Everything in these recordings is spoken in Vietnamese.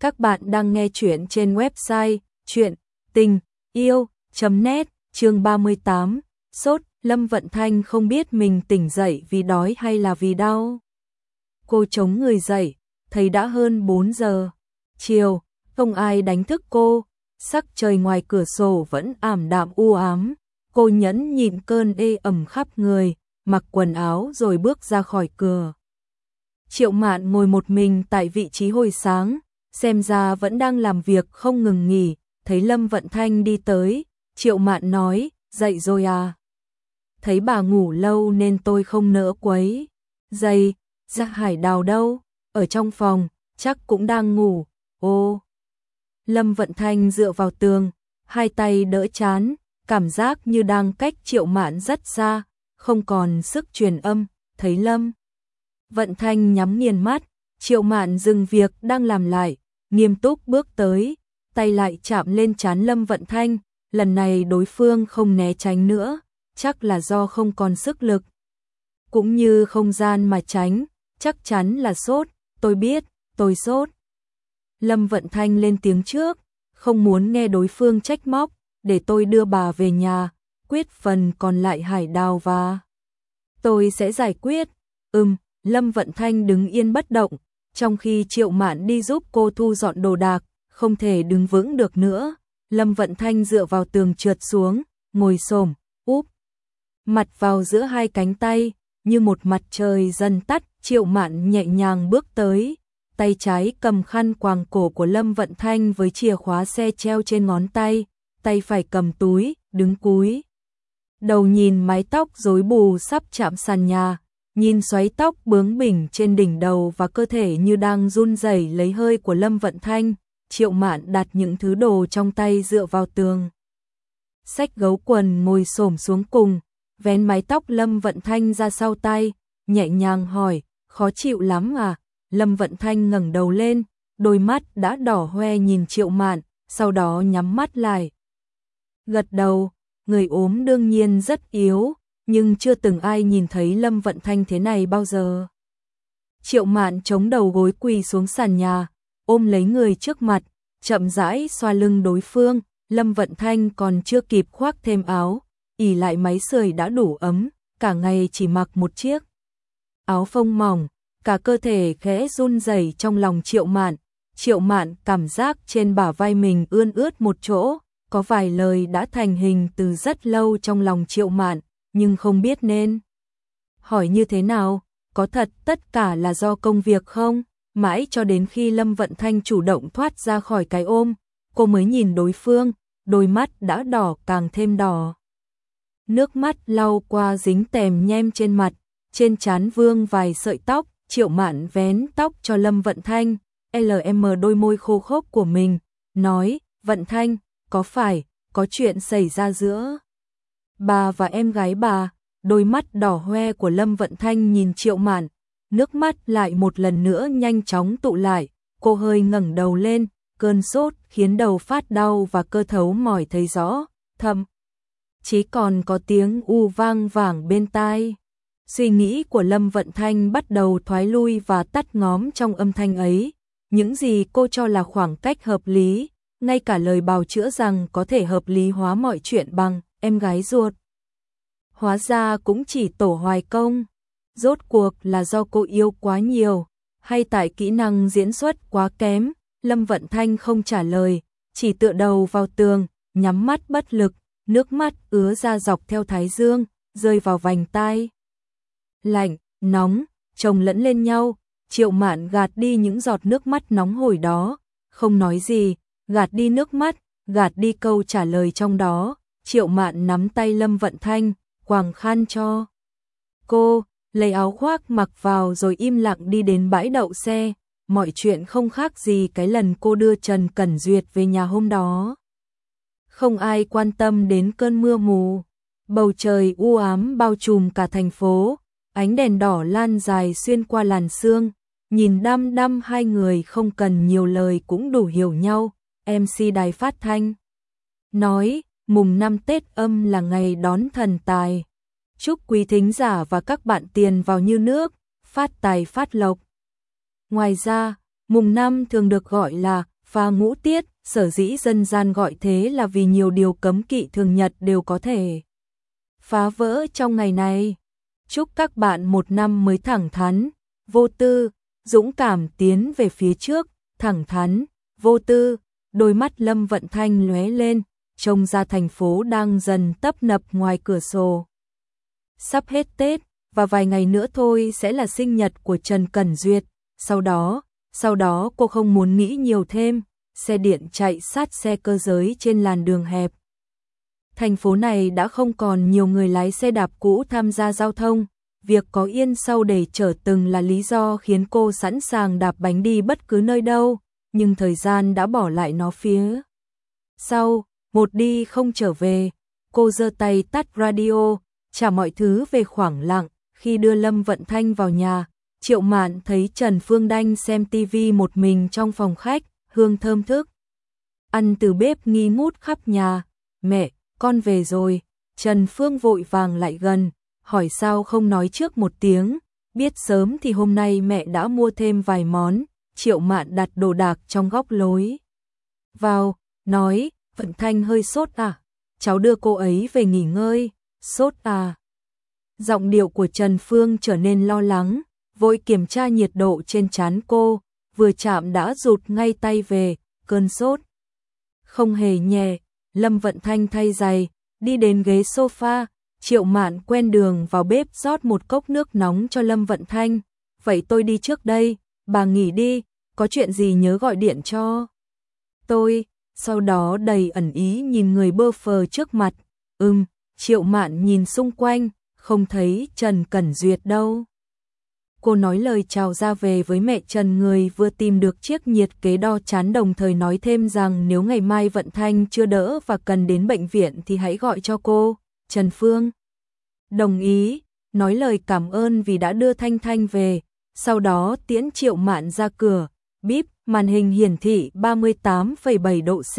Các bạn đang nghe chuyện trên website chuyện tình yêu.net chương 38. Sốt, Lâm Vận Thanh không biết mình tỉnh dậy vì đói hay là vì đau. Cô chống người dậy, thấy đã hơn 4 giờ. Chiều, không ai đánh thức cô, sắc trời ngoài cửa sổ vẫn ảm đạm u ám. Cô nhẫn nhịn cơn ê ẩm khắp người, mặc quần áo rồi bước ra khỏi cửa. Triệu Mạn ngồi một mình tại vị trí hồi sáng, xem ra vẫn đang làm việc không ngừng nghỉ, thấy Lâm Vận Thanh đi tới, Triệu Mạn nói, dậy rồi à? Thấy bà ngủ lâu nên tôi không nỡ quấy. Dậy, ra Hải Đào đâu? Ở trong phòng, chắc cũng đang ngủ. Ô. Lâm Vận Thanh dựa vào tường, hai tay đỡ chán, cảm giác như đang cách Triệu Mạn rất xa, không còn sức truyền âm, thấy Lâm Vận Thanh nhắm nghiền mắt, Triệu Mạn dừng việc đang làm lại, nghiêm túc bước tới, tay lại chạm lên chán Lâm Vận Thanh, lần này đối phương không né tránh nữa, chắc là do không còn sức lực. Cũng như không gian mà tránh, chắc chắn là sốt, tôi biết, tôi sốt. Lâm Vận Thanh lên tiếng trước, không muốn nghe đối phương trách móc, để tôi đưa bà về nhà, quyết phần còn lại hải đào và tôi sẽ giải quyết. Ừm, Lâm Vận Thanh đứng yên bất động, trong khi Triệu Mạn đi giúp cô thu dọn đồ đạc, không thể đứng vững được nữa. Lâm Vận Thanh dựa vào tường trượt xuống, ngồi xổm, úp mặt vào giữa hai cánh tay, như một mặt trời dần tắt, Triệu Mạn nhẹ nhàng bước tới, tay trái cầm khăn quàng cổ của Lâm Vận Thanh với chìa khóa xe treo trên ngón tay, tay phải cầm túi, đứng cúi. Đầu nhìn mái tóc rối bù sắp chạm sàn nhà, nhìn xoáy tóc bướng bỉnh trên đỉnh đầu và cơ thể như đang run rẩy lấy hơi của Lâm Vận Thanh, Triệu Mạn đặt những thứ đồ trong tay dựa vào tường. Sách gấu quần ngồi xổm xuống cùng, vén mái tóc Lâm Vận Thanh ra sau tay, nhẹ nhàng hỏi, khó chịu lắm à? Lâm Vận Thanh ngẩng đầu lên, đôi mắt đã đỏ hoe nhìn Triệu Mạn, sau đó nhắm mắt lại. Gật đầu, người ốm đương nhiên rất yếu, nhưng chưa từng ai nhìn thấy Lâm Vận Thanh thế này bao giờ. Triệu Mạn chống đầu gối quỳ xuống sàn nhà, ôm lấy người trước mặt, chậm rãi xoa lưng đối phương, Lâm Vận Thanh còn chưa kịp khoác thêm áo, ỉ lại máy sưởi đã đủ ấm, cả ngày chỉ mặc một chiếc áo phông mỏng, cả cơ thể khẽ run rẩy trong lòng Triệu Mạn. Triệu Mạn cảm giác trên bả vai mình ươn ướt một chỗ, có vài lời đã thành hình từ rất lâu trong lòng Triệu Mạn, nhưng không biết nên hỏi như thế nào, có thật tất cả là do công việc không? Mãi cho đến khi Lâm Vận Thanh chủ động thoát ra khỏi cái ôm, cô mới nhìn đối phương, đôi mắt đã đỏ càng thêm đỏ. Nước mắt lau qua dính tèm nhem trên mặt, trên trán vương vài sợi tóc, triệu mạn vén tóc cho Lâm Vận Thanh, LM đôi môi khô khốc của mình, nói, Vận Thanh, có phải, có chuyện xảy ra giữa bà và em gái bà, đôi mắt đỏ hoe của Lâm Vận Thanh nhìn Triệu Mạn, nước mắt lại một lần nữa nhanh chóng tụ lại, cô hơi ngẩng đầu lên, cơn sốt khiến đầu phát đau và cơ thấu mỏi thấy rõ, thầm. Chỉ còn có tiếng u vang vàng bên tai. Suy nghĩ của Lâm Vận Thanh bắt đầu thoái lui và tắt ngóm trong âm thanh ấy. Những gì cô cho là khoảng cách hợp lý, ngay cả lời bào chữa rằng có thể hợp lý hóa mọi chuyện bằng em gái ruột. Hóa ra cũng chỉ tổ hoài công. Rốt cuộc là do cô yêu quá nhiều, hay tại kỹ năng diễn xuất quá kém, Lâm Vận Thanh không trả lời, chỉ tựa đầu vào tường, nhắm mắt bất lực, nước mắt ứa ra dọc theo thái dương, rơi vào vành tai. Lạnh, nóng, chồng lẫn lên nhau, triệu mạn gạt đi những giọt nước mắt nóng hổi đó, không nói gì, gạt đi nước mắt, gạt đi câu trả lời trong đó, triệu mạn nắm tay Lâm Vận Thanh, quàng khăn cho. Cô, lấy áo khoác mặc vào rồi im lặng đi đến bãi đậu xe, mọi chuyện không khác gì cái lần cô đưa Trần Cẩn Duyệt về nhà hôm đó. Không ai quan tâm đến cơn mưa mù, bầu trời u ám bao trùm cả thành phố, ánh đèn đỏ lan dài xuyên qua làn sương, nhìn đăm đăm hai người không cần nhiều lời cũng đủ hiểu nhau, MC đài phát thanh. Nói, mùng năm Tết âm là ngày đón thần tài. Chúc quý thính giả và các bạn tiền vào như nước, phát tài phát lộc. Ngoài ra, Mùng năm thường được gọi là pha ngũ tiết, sở dĩ dân gian gọi thế là vì nhiều điều cấm kỵ thường nhật đều có thể phá vỡ trong ngày này. Chúc các bạn một năm mới thẳng thắn, vô tư, dũng cảm tiến về phía trước, thẳng thắn, vô tư, đôi mắt Lâm Vận Thanh lóe lên, trông ra thành phố đang dần tấp nập ngoài cửa sổ. Sắp hết Tết, và vài ngày nữa thôi sẽ là sinh nhật của Trần Cẩn Duyệt, sau đó, sau đó cô không muốn nghĩ nhiều thêm, xe điện chạy sát xe cơ giới trên làn đường hẹp. Thành phố này đã không còn nhiều người lái xe đạp cũ tham gia giao thông, việc có yên sau để chở từng là lý do khiến cô sẵn sàng đạp bánh đi bất cứ nơi đâu, nhưng thời gian đã bỏ lại nó phía. Sau, một đi không trở về, cô giơ tay tắt radio, trả mọi thứ về khoảng lặng, khi đưa Lâm Vận Thanh vào nhà, Triệu Mạn thấy Trần Phương Đanh xem tivi một mình trong phòng khách, hương thơm thức. Ăn từ bếp nghi ngút khắp nhà, mẹ, con về rồi, Trần Phương vội vàng lại gần, hỏi sao không nói trước một tiếng, biết sớm thì hôm nay mẹ đã mua thêm vài món, Triệu Mạn đặt đồ đạc trong góc lối. Vào, nói, Vận Thanh hơi sốt à, cháu đưa cô ấy về nghỉ ngơi, sốt à. Giọng điệu của Trần Phương trở nên lo lắng, vội kiểm tra nhiệt độ trên trán cô, vừa chạm đã rụt ngay tay về, cơn sốt. Không hề nhẹ, Lâm Vận Thanh thay giày, đi đến ghế sofa, Triệu Mạn quen đường vào bếp rót một cốc nước nóng cho Lâm Vận Thanh. Vậy tôi đi trước đây, bà nghỉ đi, có chuyện gì nhớ gọi điện cho. Tôi, sau đó đầy ẩn ý nhìn người bơ phờ trước mặt. Ừm, Triệu Mạn nhìn xung quanh, không thấy Trần Cẩn Duyệt đâu. Cô nói lời chào ra về với mẹ Trần người vừa tìm được chiếc nhiệt kế đo chán đồng thời nói thêm rằng nếu ngày mai vận thanh chưa đỡ và cần đến bệnh viện thì hãy gọi cho cô, Trần Phương. Đồng ý, nói lời cảm ơn vì đã đưa Thanh Thanh về, sau đó tiễn triệu mạn ra cửa, bíp, màn hình hiển thị 38,7 độ C,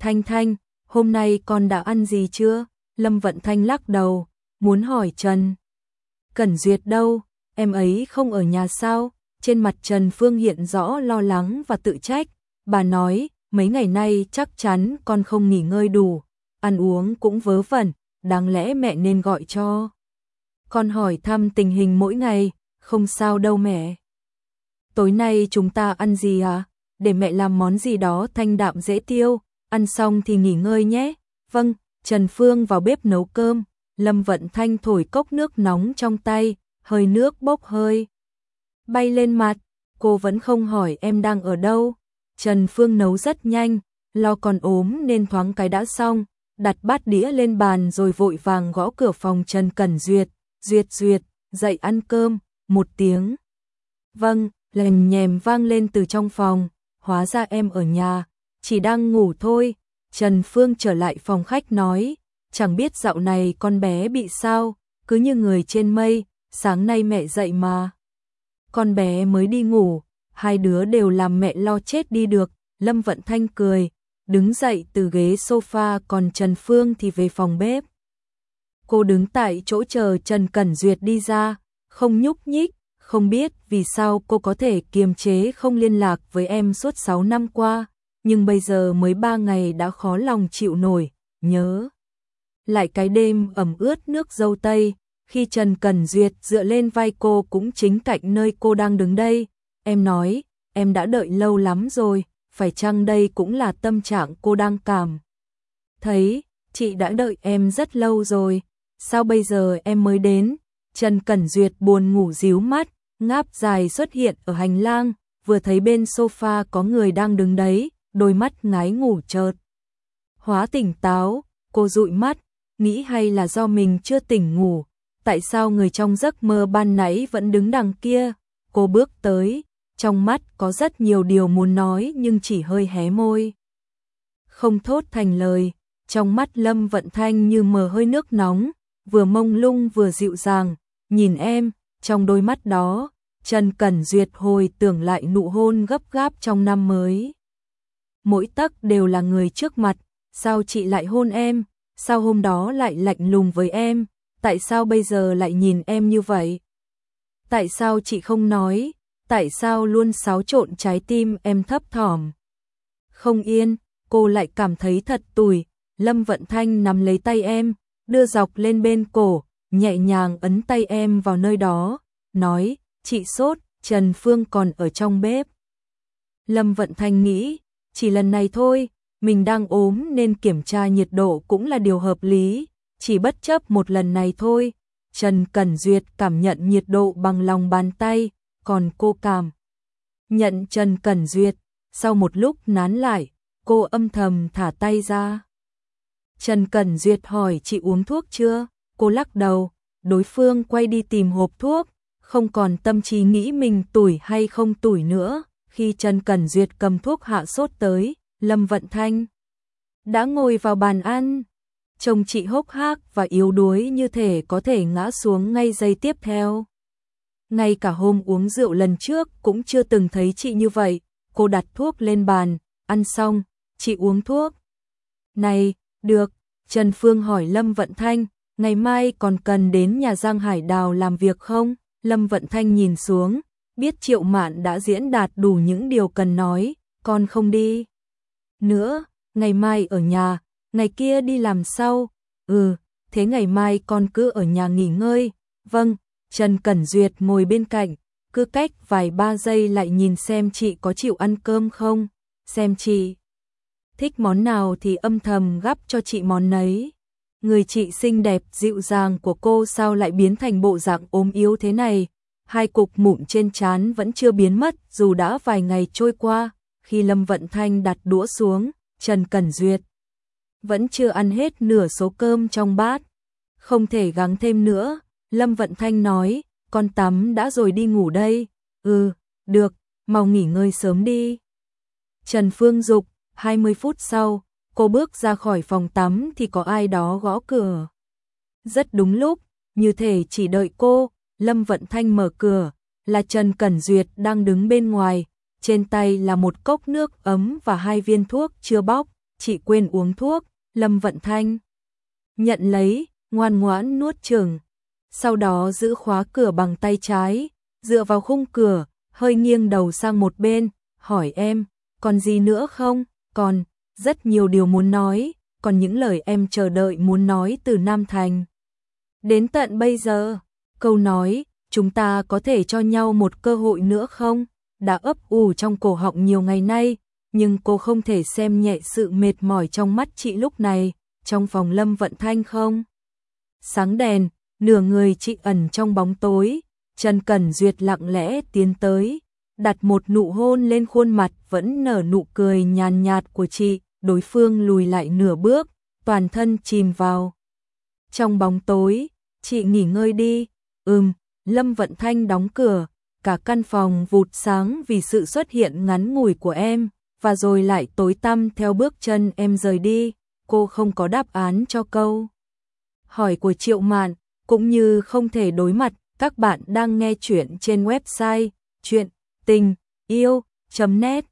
Thanh Thanh, hôm nay con đã ăn gì chưa? Lâm Vận Thanh lắc đầu, muốn hỏi Trần. Cẩn Duyệt đâu, em ấy không ở nhà sao? Trên mặt Trần Phương hiện rõ lo lắng và tự trách, bà nói, mấy ngày nay chắc chắn con không nghỉ ngơi đủ, ăn uống cũng vớ vẩn, đáng lẽ mẹ nên gọi cho. Con hỏi thăm tình hình mỗi ngày, không sao đâu mẹ. Tối nay chúng ta ăn gì à? Để mẹ làm món gì đó thanh đạm dễ tiêu, ăn xong thì nghỉ ngơi nhé. Vâng, Trần Phương vào bếp nấu cơm, Lâm Vận Thanh thổi cốc nước nóng trong tay, hơi nước bốc hơi. Bay lên mặt, cô vẫn không hỏi em đang ở đâu. Trần Phương nấu rất nhanh, lo còn ốm nên thoáng cái đã xong, đặt bát đĩa lên bàn rồi vội vàng gõ cửa phòng Trần Cẩn Duyệt, Duyệt Duyệt, dậy ăn cơm, một tiếng. Vâng, lèm nhèm vang lên từ trong phòng, hóa ra em ở nhà, chỉ đang ngủ thôi. Trần Phương trở lại phòng khách nói, chẳng biết dạo này con bé bị sao, cứ như người trên mây, sáng nay mẹ dậy mà. Con bé mới đi ngủ, hai đứa đều làm mẹ lo chết đi được, Lâm Vận Thanh cười, đứng dậy từ ghế sofa còn Trần Phương thì về phòng bếp. Cô đứng tại chỗ chờ Trần Cẩn Duyệt đi ra, không nhúc nhích, không biết vì sao cô có thể kiềm chế không liên lạc với em suốt 6 năm qua, nhưng bây giờ mới 3 ngày đã khó lòng chịu nổi, nhớ. Lại cái đêm ẩm ướt nước dâu tây, khi Trần Cẩn Duyệt dựa lên vai cô cũng chính cạnh nơi cô đang đứng đây, em nói, em đã đợi lâu lắm rồi, phải chăng đây cũng là tâm trạng cô đang cảm. Thấy, chị đã đợi em rất lâu rồi, sao bây giờ em mới đến? Trần Cẩn Duyệt buồn ngủ díu mắt, ngáp dài xuất hiện ở hành lang, vừa thấy bên sofa có người đang đứng đấy, đôi mắt ngái ngủ chợt. Hóa tỉnh táo, cô dụi mắt, nghĩ hay là do mình chưa tỉnh ngủ, tại sao người trong giấc mơ ban nãy vẫn đứng đằng kia, cô bước tới, trong mắt có rất nhiều điều muốn nói nhưng chỉ hơi hé môi. Không thốt thành lời, trong mắt Lâm Vận Thanh như mờ hơi nước nóng, vừa mông lung vừa dịu dàng, nhìn em, trong đôi mắt đó, Trần Cẩn Duyệt hồi tưởng lại nụ hôn gấp gáp trong năm mới. Mỗi tấc đều là người trước mặt, sao chị lại hôn em, sao hôm đó lại lạnh lùng với em, tại sao bây giờ lại nhìn em như vậy? Tại sao chị không nói, tại sao luôn xáo trộn trái tim em thấp thỏm. Không yên, cô lại cảm thấy thật tủi, Lâm Vận Thanh nắm lấy tay em, đưa dọc lên bên cổ, nhẹ nhàng ấn tay em vào nơi đó, nói, chị sốt, Trần Phương còn ở trong bếp. Lâm Vận Thanh nghĩ, chỉ lần này thôi, mình đang ốm nên kiểm tra nhiệt độ cũng là điều hợp lý, chỉ bất chấp một lần này thôi. Trần Cẩn Duyệt cảm nhận nhiệt độ bằng lòng bàn tay, còn cô cảm nhận Trần Cẩn Duyệt, sau một lúc nán lại, cô âm thầm thả tay ra. Trần Cẩn Duyệt hỏi chị uống thuốc chưa? Cô lắc đầu, đối phương quay đi tìm hộp thuốc, không còn tâm trí nghĩ mình tuổi hay không tuổi nữa. Khi Trần Cẩn Duyệt cầm thuốc hạ sốt tới, Lâm Vận Thanh đã ngồi vào bàn ăn. Chồng chị hốc hác và yếu đuối như thể có thể ngã xuống ngay giây tiếp theo. Ngay cả hôm uống rượu lần trước cũng chưa từng thấy chị như vậy. Cô đặt thuốc lên bàn, ăn xong, chị uống thuốc. Này, được, Trần Phương hỏi Lâm Vận Thanh, ngày mai còn cần đến nhà Giang Hải Đào làm việc không? Lâm Vận Thanh nhìn xuống, biết Triệu Mạn đã diễn đạt đủ những điều cần nói, con không đi. Nữa, ngày mai ở nhà, ngày kia đi làm sau. Ừ, thế ngày mai con cứ ở nhà nghỉ ngơi. Vâng, Trần Cẩn Duyệt ngồi bên cạnh, cứ cách vài ba giây lại nhìn xem chị có chịu ăn cơm không, xem chị thích món nào thì âm thầm gắp cho chị món nấy. Người chị xinh đẹp dịu dàng của cô sao lại biến thành bộ dạng ốm yếu thế này? Hai cục mụn trên trán vẫn chưa biến mất dù đã vài ngày trôi qua. Khi Lâm Vận Thanh đặt đũa xuống, Trần Cẩn Duyệt vẫn chưa ăn hết nửa số cơm trong bát. Không thể gắng thêm nữa, Lâm Vận Thanh nói, con tắm đã rồi đi ngủ đây. Ừ, được, mau nghỉ ngơi sớm đi. Trần Phương Dục, 20 phút sau, cô bước ra khỏi phòng tắm thì có ai đó gõ cửa. Rất đúng lúc, như thể chỉ đợi cô, Lâm Vận Thanh mở cửa, là Trần Cẩn Duyệt đang đứng bên ngoài, trên tay là một cốc nước ấm và hai viên thuốc chưa bóc, chị quên uống thuốc, Lâm Vận Thanh nhận lấy, ngoan ngoãn nuốt chừng, sau đó giữ khóa cửa bằng tay trái, dựa vào khung cửa, hơi nghiêng đầu sang một bên, hỏi em, còn gì nữa không? Còn, rất nhiều điều muốn nói, còn những lời em chờ đợi muốn nói từ Nam Thành. Đến tận bây giờ, câu nói, chúng ta có thể cho nhau một cơ hội nữa không? Đã ấp ủ trong cổ họng nhiều ngày nay, nhưng cô không thể xem nhẹ sự mệt mỏi trong mắt chị lúc này, trong phòng lâm vận thanh không? Sáng đèn, nửa người chị ẩn trong bóng tối, Trần Cẩn Duyệt lặng lẽ tiến tới, đặt một nụ hôn lên khuôn mặt vẫn nở nụ cười nhàn nhạt của chị, đối phương lùi lại nửa bước, toàn thân chìm vào. Trong bóng tối, chị nghỉ ngơi đi, ừm, Lâm Vận Thanh đóng cửa, cả căn phòng vụt sáng vì sự xuất hiện ngắn ngủi của em, và rồi lại tối tăm theo bước chân em rời đi, cô không có đáp án cho câu. Hỏi của Triệu Mạn, cũng như không thể đối mặt, các bạn đang nghe chuyện trên website chuyện tình yêu.net